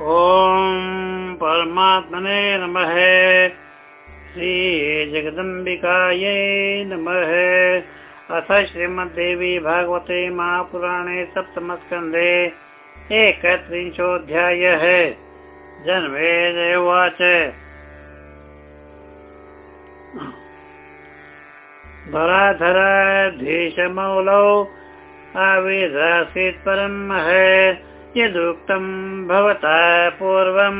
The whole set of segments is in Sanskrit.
ॐ परमात्मने नमः। श्रीजगदम्बिकायै नमः। अथ श्रीमद्देवी भागवते महापुराणे सप्तमस्कन्धे एकत्रिंशोऽध्यायः। जन्मे उवाच धराधराधीशमौलौ आविरासीत् परम्। यदुक्तं भवता पूर्वं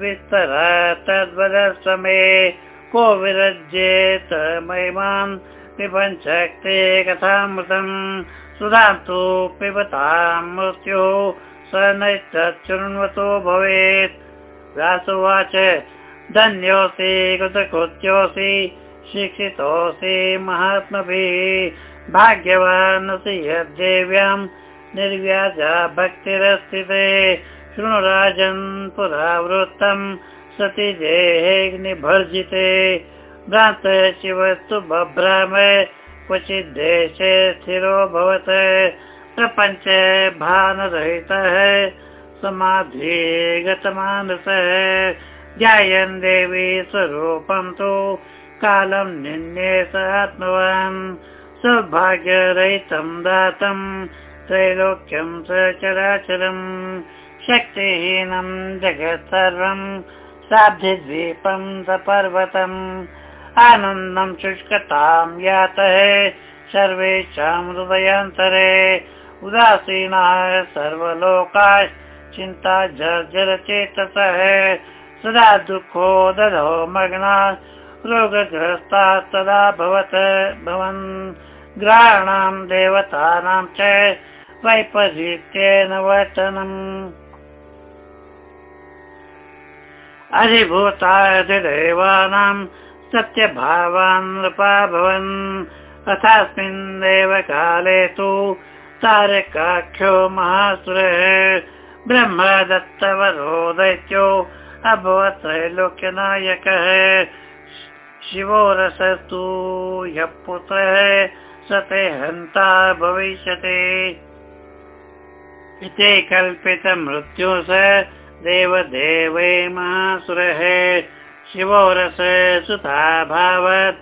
विस्तरा मे को विरज्येत महिमान् विपञ्चक्ते कथामृतम् सुधान्तु पिबतां मृत्युः स नैतच्छृण्वतो भवेत्। व्यासुवाच धन्योऽसि कृतकृत्योऽसि शिक्षितोऽसि महात्मभिः। भाग्यवान् यद्देव्याम् निर्व्याजा भक्तिरस्ति ते। शृणुराजन् पुरावृत्तम् सति देहेऽग्निभर्जिते भ्रान्त शिवस्तु बभ्राम क्वचित् देशे स्थिरोऽभवत् प्रपञ्च भानरहितः समाधि गतमानसः। ध्यायन् देवी स्वरूपं तु कालं निन्ये स आत्मवान्। सौभाग्यरहितं दातम् त्रैलोक्यं सचराचरम् शक्तिहीनं जगत् सर्वं साध्यद्वीपं सपर्वतम् आनन्दं शुष्कतां यातः सर्वेषां हृदयान्तरे उदासीनाः सर्वलोकाश् चिन्ता जर्जरचेतसः सदा दुःखो दधो मग्ना रोगग्रस्ताः तदा भवत् भवन् ग्रहाणां देवतानां च वैपरीत्येन वचनम् अधिभूतादिदेवानां सत्यभावान् नृपाभवन् तथास्मिन्नेव काले तु तारकाख्यो महासुरः। ब्रह्म दत्तवरो दैत्यो अभवत् त्रैलोक्यनायकः। शिवो रसस्तु यः पुत्रः स ते हन्ता भविष्यति इति कल्पित मृत्यु स देवदेवे महासुरः शिवो रस सुताभावत्।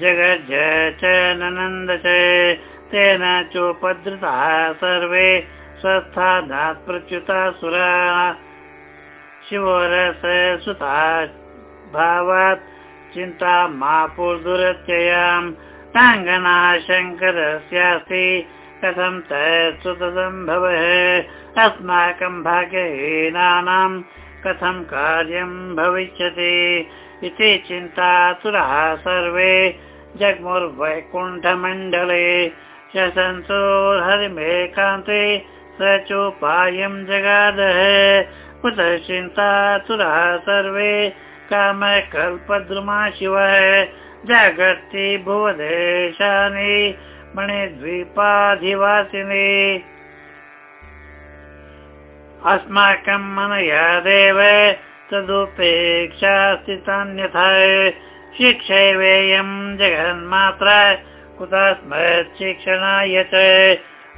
जगज्ज च ननन्द च तेन चोपधृताः सर्वे स्वस्थानात् प्रच्युता सुरा। शिवरस सुता भावात् चिन्ता मा पुर्दुरत्ययाम्। ताङ्गना शङ्करस्यास्ति कथं तत्सुतसम्भवः अस्माकं भाग्यहीनानां कथं कार्यं भविष्यति इति चिन्तासुराः सर्वे। जग्मुर्वैकुण्ठमण्डले शशंसो हरिमेकान्ते स चोपायं जगादः कुतः चिन्तासुराः सर्वे। कामकल्पद्रुमा शिवः। जागर्ति भुवदेशानि मणिद्वीपाधिवासिनि अस्माकं मनया देव तदुपेक्षा स्थितान्यथा शिक्षैवेयं जगन्मात्रा कुतस्मत् शिक्षणाय च।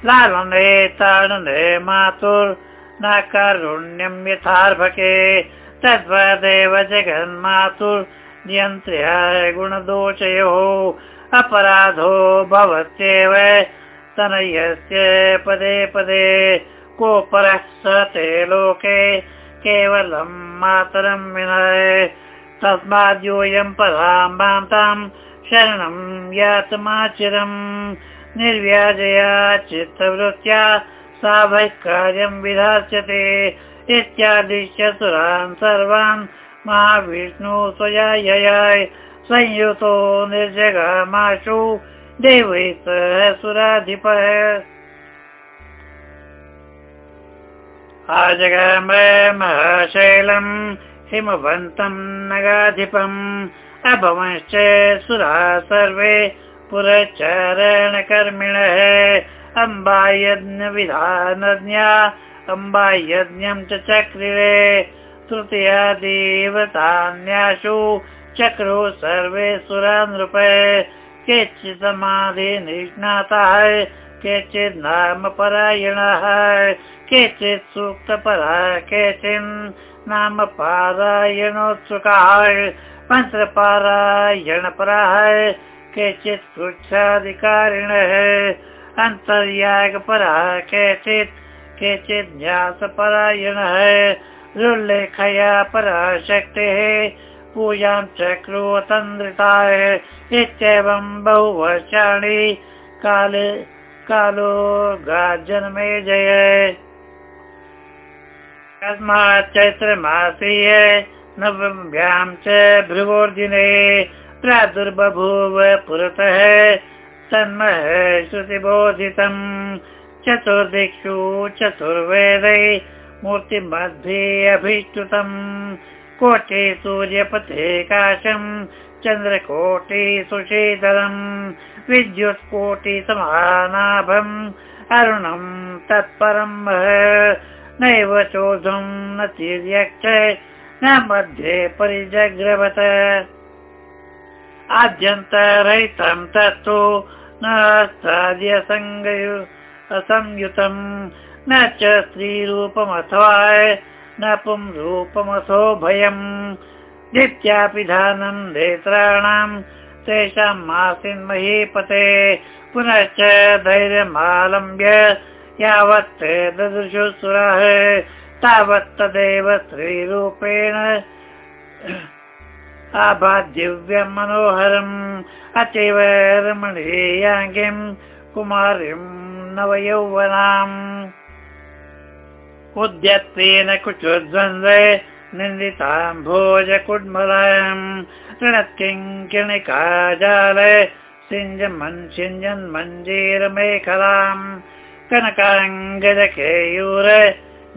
लालने ताडने मातुर्न कारुण्यं यथार्भके। तद्वदेव जगन्मातुर्नियन्त्र्या गुणदोषयोः अपराधो भवत्येव। तनयस्य पदे पदे कोपरः स ते लोके केवलं मातरं विनय। तस्माद्यूयं परां मातां शरणं यातमाचिरम् निर्व्याजया चित्तवृत्त्या सा वैकार्यं विधास्यते। इत्यादिश्य सुरान् सर्वान् महाविष्णु स्वयाय संयुतो निर्जगामाशु देवै आजगाम महाशैलम् हिमवन्तं नगाधिपम्। अभवंश्च सुरा सर्वे पुरचरणकर्मिणः अम्बायज्ञविधानज्ञा अम्बायज्ञं च चक्रिरे। तृतीया देवतान्यासु चक्रु सर्वे सुरा नृप केचित् समाधि निष्णाताः केचित् नाम परायणाः केचित् सूक्तपरा केचित् नाम पारायणोत्सुकाः मन्त्रपारायणपराः केचित् पृच्छाधिकारिणः अन्तर्यागपराः केचित् केचित् न्यासपरायणः रुल्लेखया पराशक्तेः पूजां चक्रुवतन्द्रिताय इत्येवं बहुवर्षाणि काले कालो गाजन्मे जय। तस्मात् चैत्रमासीय नवम्यां च भृगोर्दिने प्रादुर्बभूव पुरतः तन्मः श्रुतिबोधितम्। चतुर्दिक्षु चतुर्वेदै मूर्तिमध्ये अभिष्टुतम् कोटि सूर्यपथे काशम् चन्द्रकोटि सुशीतलम् विद्युत्कोटि समानाभम् अरुणम् तत्परम् नैव चोधुम् न तिर्यक्ष न मध्ये परिजग्रवत। आद्यन्तरहितम् तत्तु न असंयुतम् न च स्त्रीरूपमथवा न पुंरूपमथो भयम्। नित्यापिधानम् नेत्राणाम् तेषां मासिन् महीपते। पुनश्च धैर्यमालम्ब्य यावत् ददृशु सुरः। तावत् तदेव स्त्रीरूपेण। आभादिव्यम् मनोहरम् अतीव रमणीयाङ्गिम् कुमारीम् नवयौवनाम् उद्यत्तेन कुचोद्वन्द्वे निन्दिताम् भोज ऋणकिङ्किणिकाजाल सिञ्जमन् सिञ्जन् मञ्जीरमेखलाम्। कनकाङ्गजकेयूर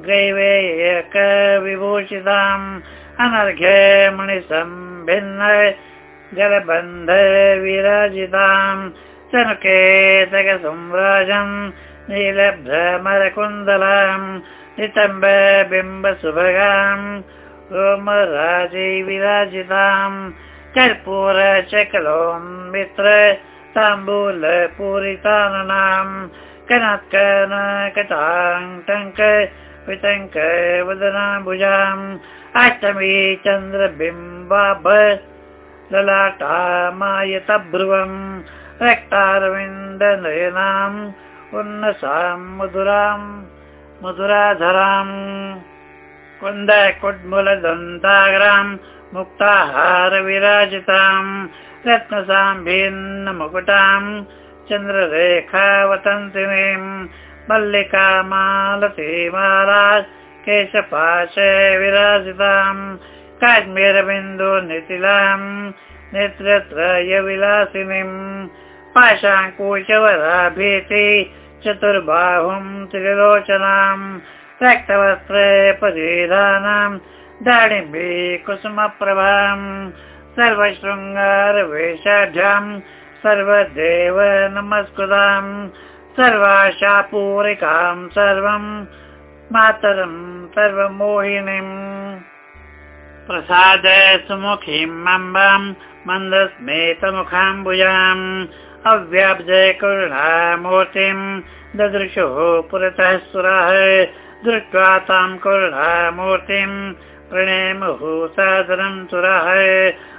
ग्रैवेयक विभूषिताम् अनर्घ्य मणिसम्भिन्न जलबन्ध विराजिताम्। चनुकेतक नीलभ्रमरकुन्दलाम् नितम्ब बिम्ब सुभगाम् रोमराजे विराजिताम् कर्पूर चकलोम् मित्र ताम्बूल पूरिताननाम् कनत्कनकटाङ्क वितङ्क वदनाम्बुजाम् अष्टमी चन्द्रबिम्बाभ ललाटामायतब्रुवम् रक्तारविन्दनयनाम् मधुराधराम् कुन्द कुड्मुलदन्ताग्राम् मुक्ताहार विराजिताम् रत्नसाम्भिन्न मुकुटाम् चन्द्ररेखावतन्तिनीम् मल्लिका मालतीमाला केशपाश विराजिताम् काश्मीरबिन्दु नितिलाम् नेत्रत्रय विलासिनीम् पाशाङ्कुशवराभीति चतुर्बाहुम् त्रिलोचनाम् रक्तवस्त्र परिधानाम् दाडिम्बी कुसुमप्रभाम् सर्वशृङ्गारवेषाढ्याम् सर्वदेव नमस्कृताम् सर्वाशापूरिकाम् सर्वम् मातरम् सर्वमोहिनीम् प्रसाद सुमुखीम् अम्बाम् मन्दस्मेतमुखाम्बुजाम् अव्याब्जय करुणामूर्तिम् ददृशुः पुरतः सुराः दृष्ट्वा ताम् करुणामूर्तिम् प्रणेमुः सादरम् सुराः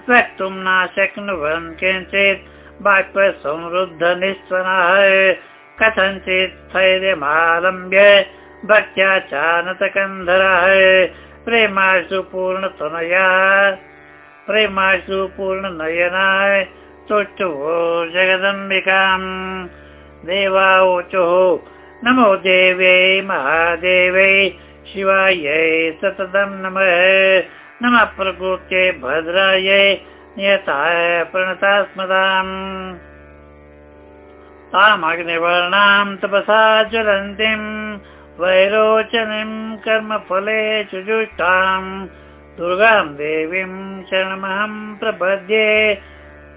वक्तुम् न शक्नुवन् किञ्चित् बाष्पसंरुद्ध निःस्वनाः कथञ्चित् स्थैर्यमालम्ब्य भक्त्या चानतकन्धरः प्रेमाशु पूर्णतनया प्रेमाशु पूर्णनयनाय जगदम्बिकाम्। देवावोचुः नमो देव्यै महादेव्यै शिवायै सततं नमः। नमः प्रकृत्यै भद्रायै नियताय प्रणता स्मताम् तामग्निवर्णां तपसा ज्वलन्तीम्। वैरोचनीम् कर्मफले चुजुष्टाम् दुर्गाम् देवीम् शरणमहम् प्रपद्ये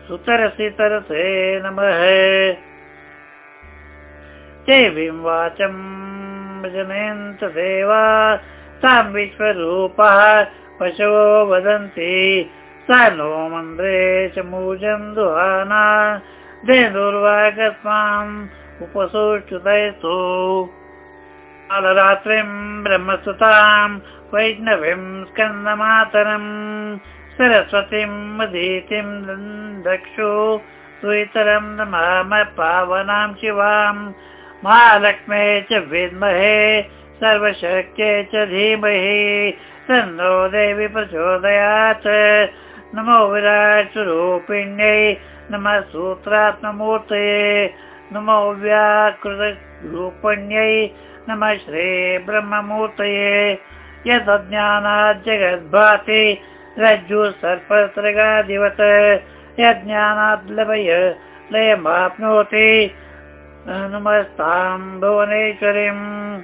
सुतरसि तरसे नमः। देवीं वाचम् जनयन्त देवा तां विश्वरूपः पशवो वदन्ति। स नो मन्द्रे च मूजम् दुहाना धेनुर्वागस्माम् उपसुष्टुतयस्तु कालरात्रिम् ब्रह्मसुताम् वैष्णवीम् स्कन्दमातरम् सरस्वतीम् अधीतिम् दक्षु सुतरम् नमाम पावनां शिवाम् महालक्ष्मे च विद्महे सर्वशक्ये च धीमहि। तन्नो देवि प्रचोदयात्। नमो विराट स्वरूपिण्यै नमः सूत्रात्ममूर्तये। नमो व्याकृतरूपण्यै नमः श्री ब्रह्ममूर्तये यदज्ञानात् जगद्भाति रज्जु यज्ञानात् लभय लयमाप्नोति। नमस्तां भुवनेश्वरीम्।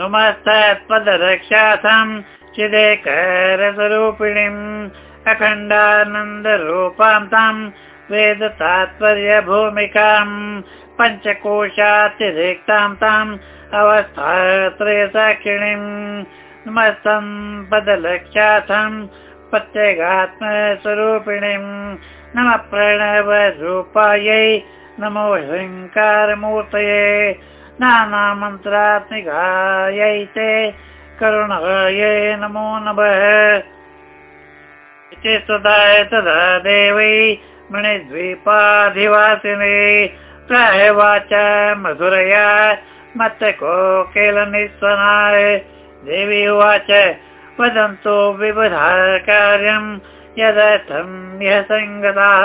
नमस्तत्पदरक्षाथम् चिदेकरस्वरूपिणीम्। अखण्डानन्दरूपां ताम् वेद तात्पर्य भूमिकाम् पञ्चकोशातिरिक्तां ताम् अवस्थात्रयसाक्षिणीम् नमस्तम् पदलक्षाथम् प्रत्यगात्मस्वरूपिणीम् नमः प्रणवरूपायै नमो ह्रीङ्कारमूर्तये नानामन्त्रात्मिकायै करुणायै नमो नमः। तदा देवै मणिद्वीपाधिवासिने। प्रायवाच मधुरया मत्त कोकिलनिस्वनाय देवी उवाच वदन्तु कार्यम् यदर्थं यः सङ्गताः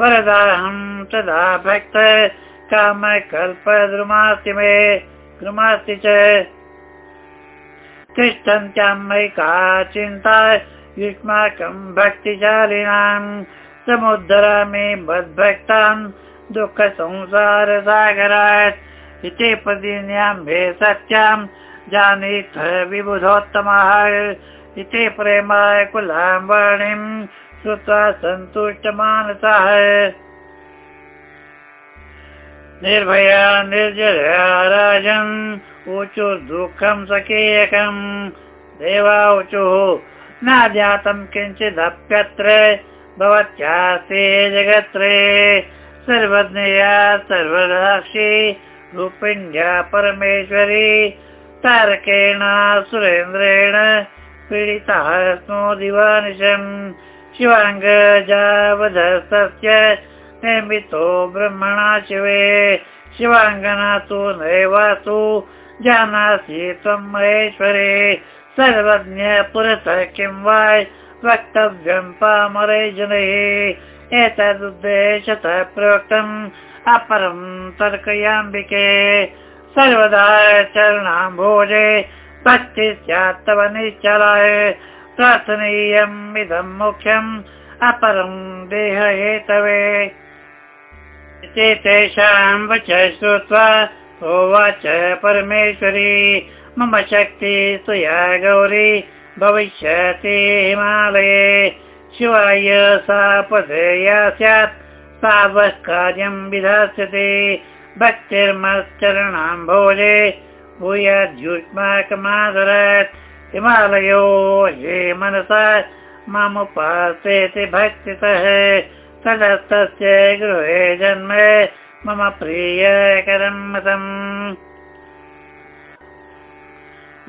वरदाहं तदा भक्त कामकल्पद्रुमास्ति मे द्रुमास्ति च। तिष्ठन्त्यां का चिन्ता युष्माकं भक्तिशालिनां समुद्धरामि मद्भक्तान् दुःखसंसारसागरात् इति पदिन्यां भे सत्यां जानीथ विबुधोत्तमः इति प्रेमाय कुलां वाणीं श्रुत्वा सन्तुष्टमानसः। निर्भया निर्जया राजन् ऊचु दुःखं सकीयकम् देवाऊचुः न जातं किञ्चिदप्यत्र भवत्यास्ते जगत्रे। सर्वज्ञया सर्वराक्षि रूपिण्या परमेश्वरी तारकेण सुरेन्द्रेण पीडितः स्मो दिवानिशम् शिवाङ्गजावधस्तस्य निर्मितो ब्रह्मणा शिवे। शिवाङ्गना तु नैवासु जानासि त्वं महेश्वरे। सर्वज्ञ पुरतः किं वा वक्तव्यं पामरे जनैः। एतदुद्देशतः प्रोक्तम् अपरं तर्कयाम्बिके सर्वदा चरणाम्भोजे तव निश्चलाय। प्रार्थनीयम् इदं मुख्यम् अपरं देहहेतवे। तेषां वच श्रुत्वा उवाच परमेश्वरी। मम शक्ति तुया गौरी भविष्यति हिमालये। शिवाय सा पदया स्यात् सा कार्यं विधास्यति भक्तिर्मश्चरणां भोजे भूयाद्युष्माकमादरात्। हिमालयो, ये मनसा ममुपासेति भक्तितः। तदस्तस्य गृहे जन्म मम प्रियकरं मतम्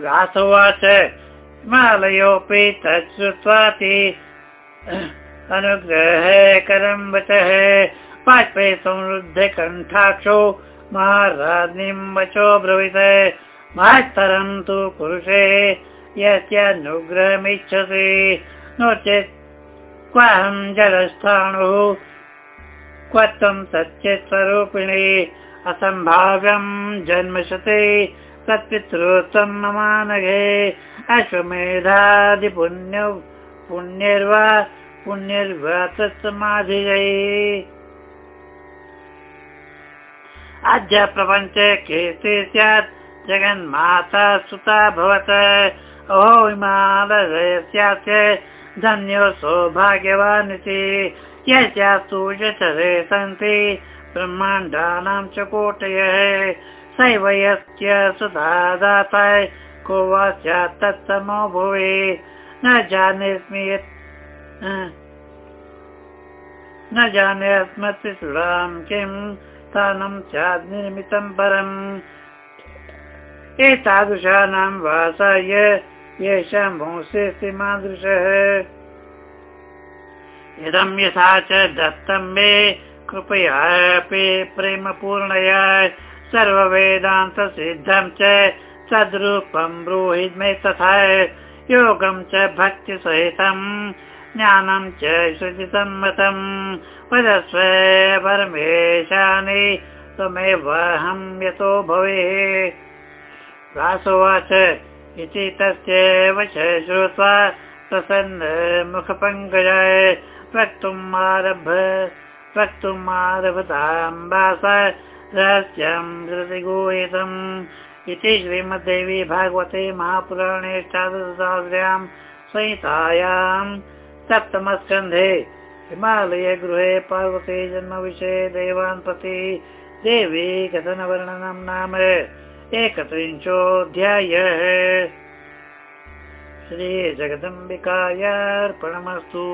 व्यासोवाच, हिमालयोऽपि तत् श्रुत्वाति अनुग्रहकरं वचः। बाष्पे संरुद्ध कण्ठाक्षो महाराज्ञीं वचो ब्रवीत। महत्तरं तु पुरुषे यस्यानुग्रहमिच्छसि। नो चेत् क्वाहं जलस्थाणुः क्व त्वं सच्चित्स्वरूपिणी असम्भाव्यं जन्मशते तत्पितृत्वं ममानघे अश्वमेधादिपुण्य पुण्यर्वा पुण्यर्वा तत्समाधिजै अद्य प्रपञ्चे कीर्ति स्यात् जगन्माता सुता भवत। अहो हिमालयस्यास्य धन्यो सौभाग्यवान् इति यस्यास्तु यचरे सन्ति ब्रह्माण्डानां च कोटयः। सैव यस्य सुधा दाता को वा स्यात् तत्समो भुवि। न जानेऽस्मि यत् न जाने अस्मत् किम् स्थानं निर्मितं परम् एतादृशानां वासाय मादृशः। इदं यथा च दत्तं मे कृपयापि प्रेमपूर्णया। सर्ववेदान्तसिद्धं च सद्रूपं ब्रूहि मे तथा। योगं च भक्तिसहितं ज्ञानं च श्रुतिसम्मतं वदस्व परमेशानि त्वमेवहं यतो भवे। इति तस्य वच श्रुत्वा प्रसन्न मुखपङ्कजाय वक्तुम् वक्तुम् आरभताम्बास रहस्यं धृतिगूहितम् इति श्रीमद्देवी भागवते महापुराणे अष्टादशसहस्र्यां संहितायां सप्तमस्कन्धे हिमालयगृहे पार्वती जन्मविषये देवान् प्रति देवी कथनवर्णनं नाम एकत्रिंशोऽध्यायः। श्रीजगदम्बिकायार्पणमस्तु